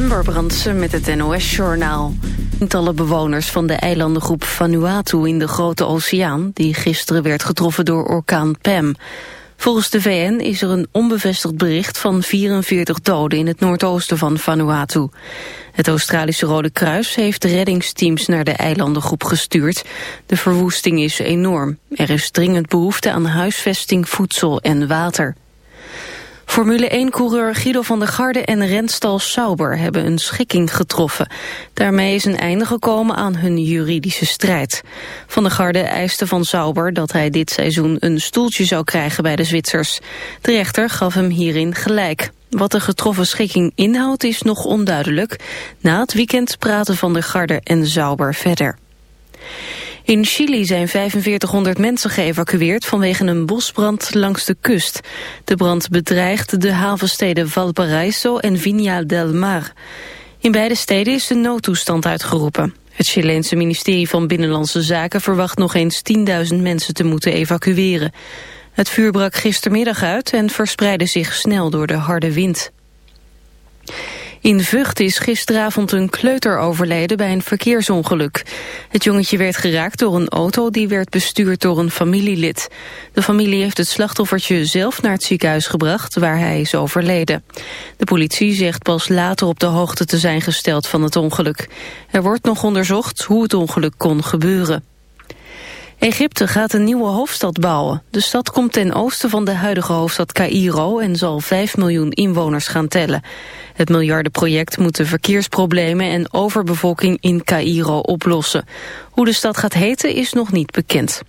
Ember Brandsen met het NOS-journaal. Tientallen bewoners van de eilandengroep Vanuatu in de Grote Oceaan... die gisteren werd getroffen door orkaan Pam. Volgens de VN is er een onbevestigd bericht van 44 doden... in het noordoosten van Vanuatu. Het Australische Rode Kruis heeft reddingsteams naar de eilandengroep gestuurd. De verwoesting is enorm. Er is dringend behoefte aan huisvesting, voedsel en water. Formule 1-coureur Guido van der Garde en renstal Sauber hebben een schikking getroffen. Daarmee is een einde gekomen aan hun juridische strijd. Van der Garde eiste van Sauber dat hij dit seizoen een stoeltje zou krijgen bij de Zwitsers. De rechter gaf hem hierin gelijk. Wat de getroffen schikking inhoudt is nog onduidelijk. Na het weekend praten Van der Garde en Sauber verder. In Chili zijn 4500 mensen geëvacueerd vanwege een bosbrand langs de kust. De brand bedreigt de havensteden Valparaiso en Viña del Mar. In beide steden is de noodtoestand uitgeroepen. Het Chileense ministerie van Binnenlandse Zaken verwacht nog eens 10.000 mensen te moeten evacueren. Het vuur brak gistermiddag uit en verspreidde zich snel door de harde wind. In Vught is gisteravond een kleuter overleden bij een verkeersongeluk. Het jongetje werd geraakt door een auto die werd bestuurd door een familielid. De familie heeft het slachtoffertje zelf naar het ziekenhuis gebracht waar hij is overleden. De politie zegt pas later op de hoogte te zijn gesteld van het ongeluk. Er wordt nog onderzocht hoe het ongeluk kon gebeuren. Egypte gaat een nieuwe hoofdstad bouwen. De stad komt ten oosten van de huidige hoofdstad Cairo en zal 5 miljoen inwoners gaan tellen. Het miljardenproject moet de verkeersproblemen en overbevolking in Cairo oplossen. Hoe de stad gaat heten is nog niet bekend.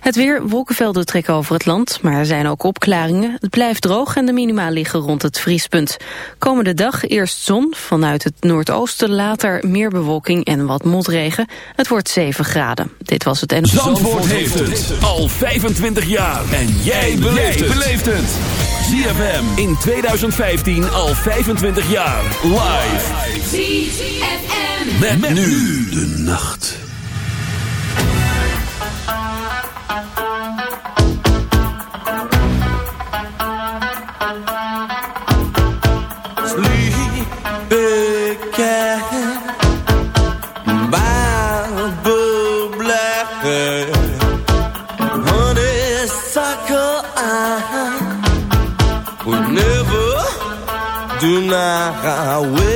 Het weer, wolkenvelden trekken over het land, maar er zijn ook opklaringen. Het blijft droog en de minima liggen rond het vriespunt. Komende dag eerst zon, vanuit het noordoosten later meer bewolking en wat motregen. Het wordt 7 graden. Dit was het en... Zandvoort, Zandvoort heeft het al 25 jaar. En jij beleeft het. ZFM in 2015 al 25 jaar. Live. ZFM. met nu de nacht. nagaan.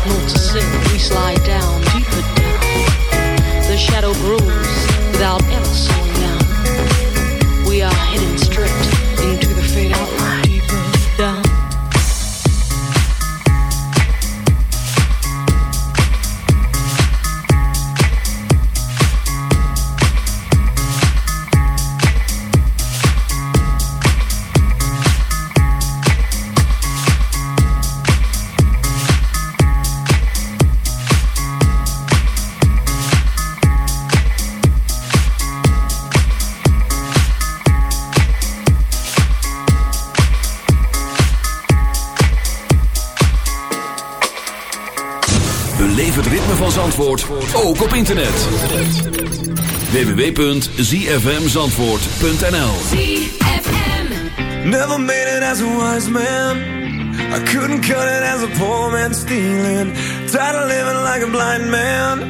signal to sing. We slide www.zfmzandvoort.nl Never made it as a wise man. I couldn't cut it as a poor man stealing. Tired of living like a blind man.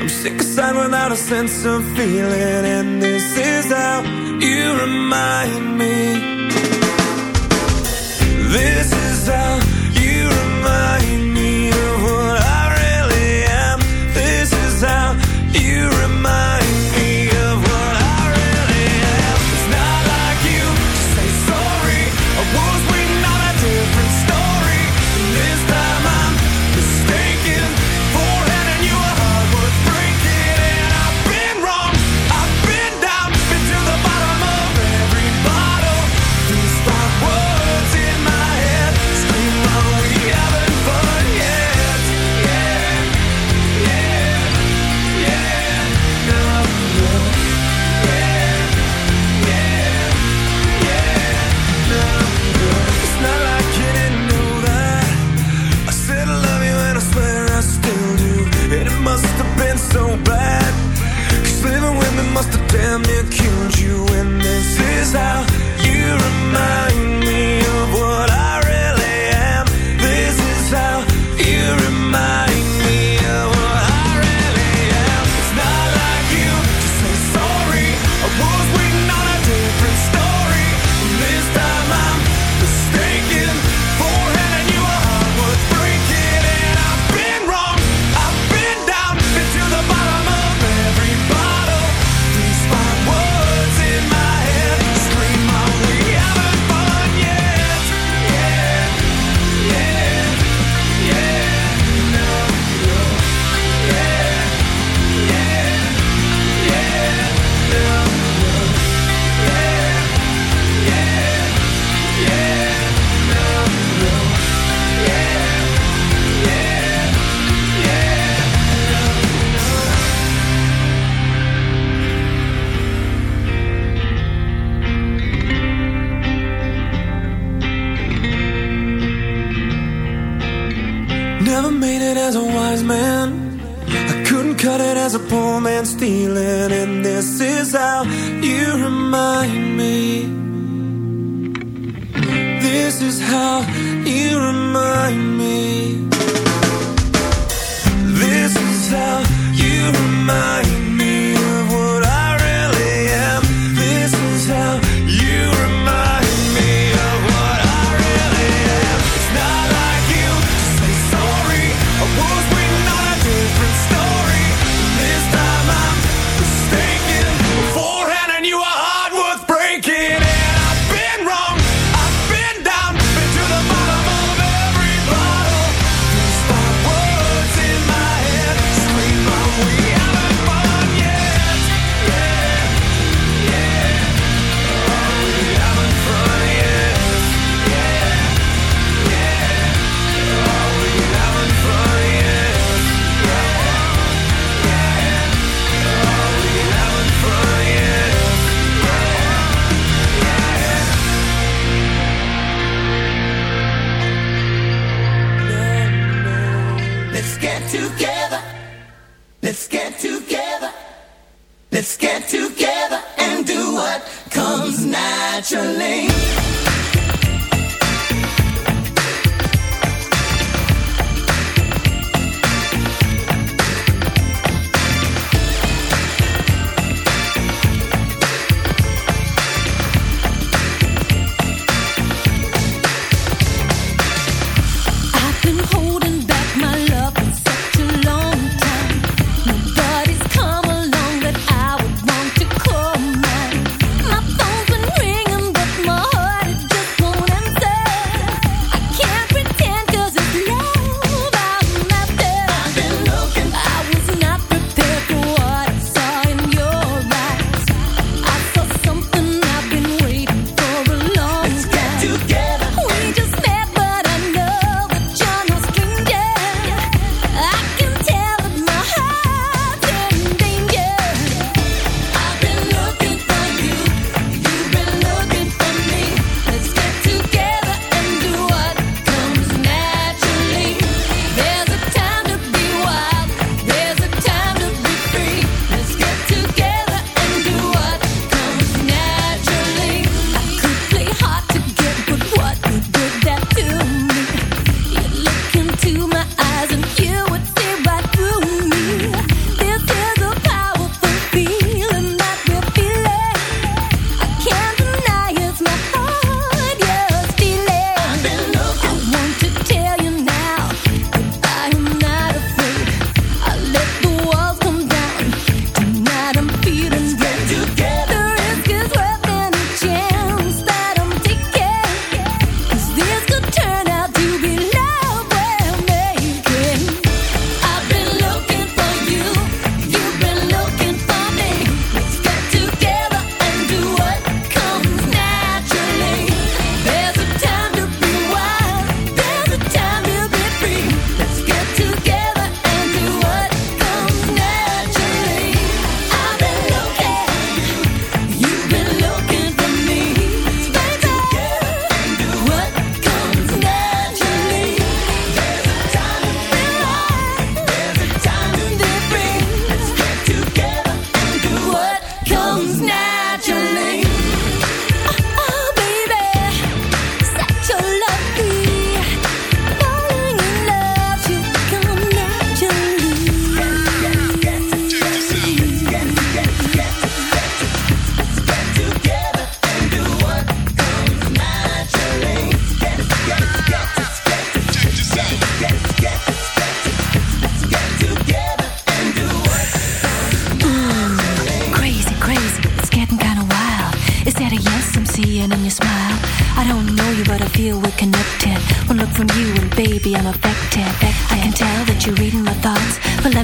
I'm sick of aside without a sense of feeling. And this is how you remind me. This is how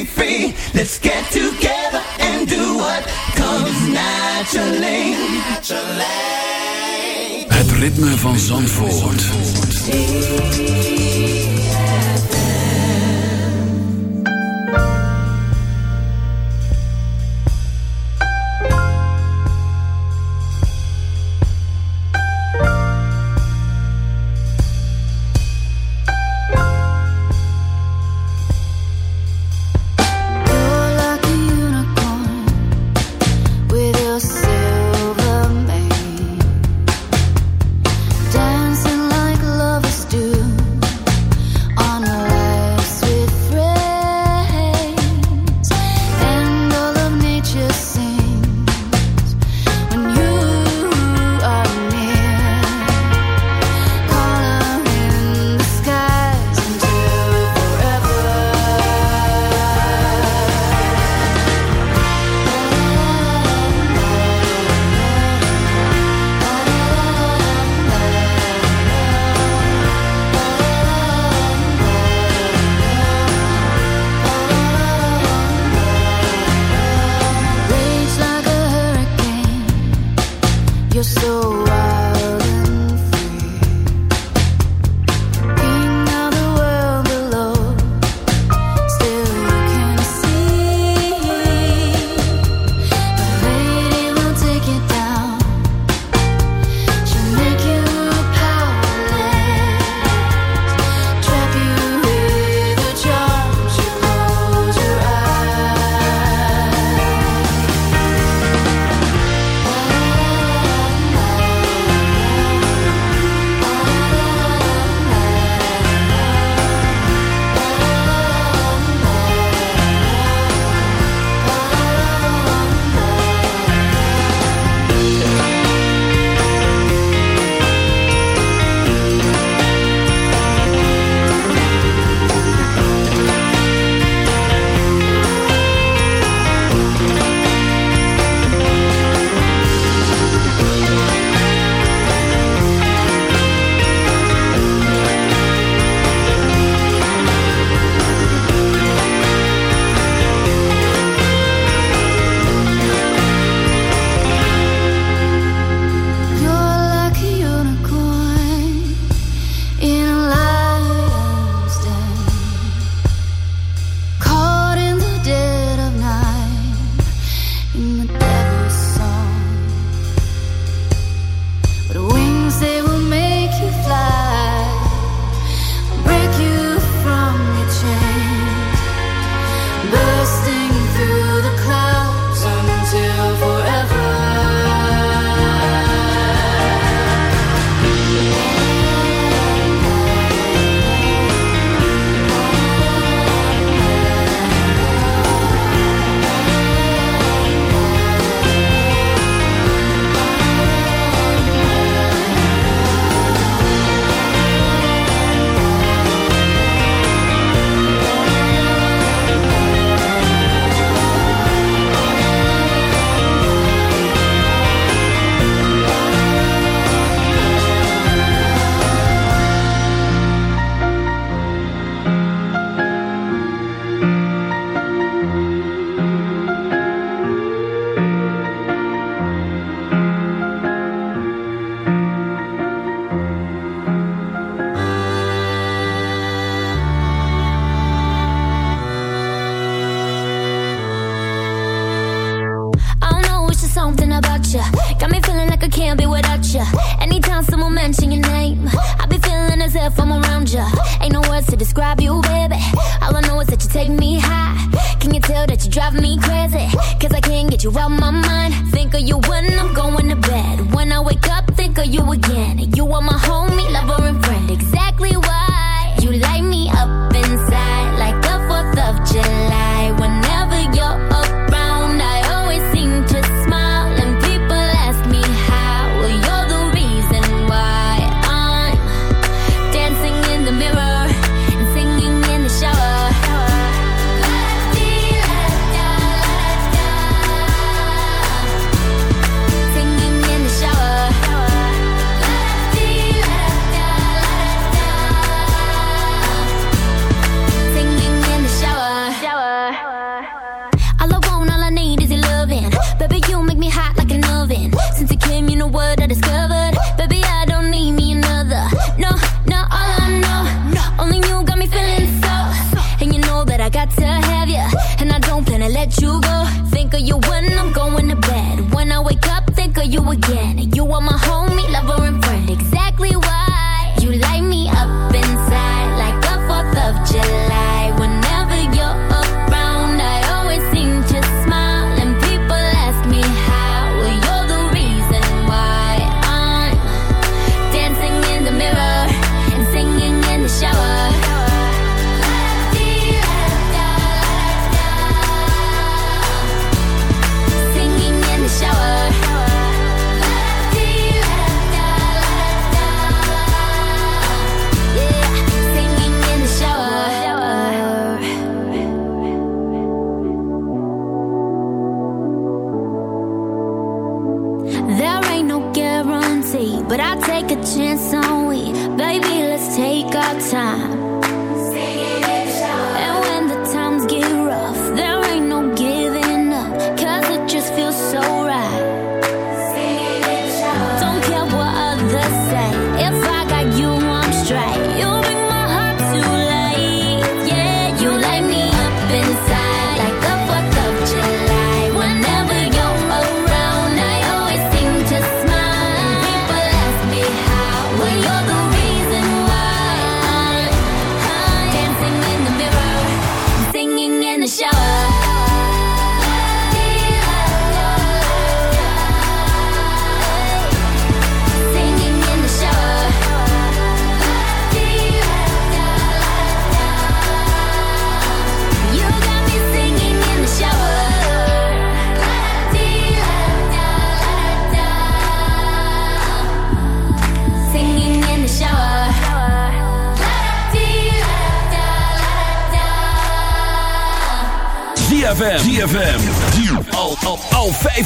be free. Let's get together and do what comes naturally. Het ritme van Zandvoort.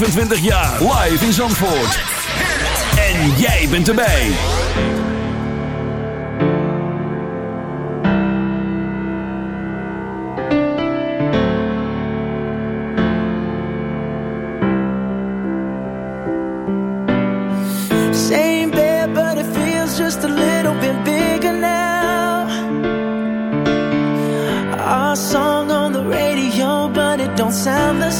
25 jaar. Live in Zandvoort. En jij bent erbij. Same bed, but it feels just a little bit bigger now. Our song on the radio, but it don't sound the same.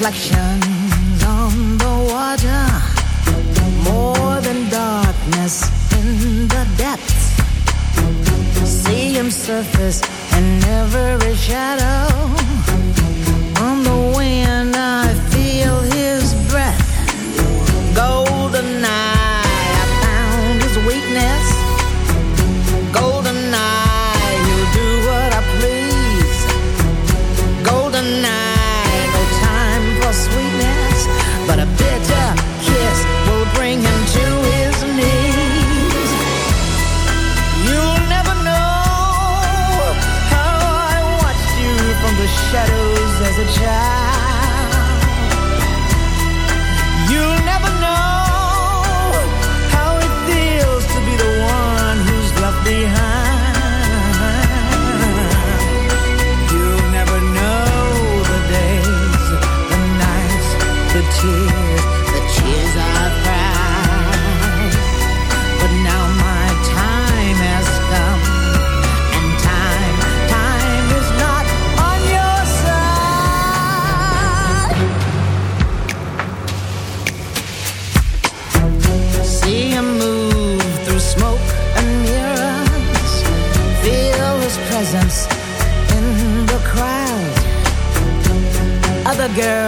Reflections on the water, more than darkness in the depths. See him surface in every shadow. girl.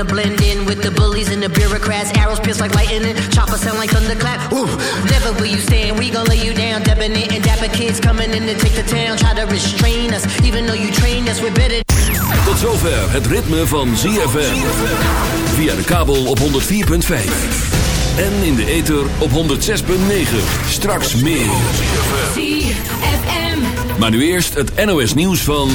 Gonna blend in with the bullies and the bureaucrats. Arrows pierce like lightning, choppers sound like thunderclap. Ooh, never will you stand. We gon' lay you down, debonair and dapper kids coming in to take the town. Try to restrain us, even though you trained us. We're better. Tot zover het ritme van ZFM. Via de kabel op 104.5. En in de ether op 106.9. Straks meer. Maar nu eerst het NOS nieuws van...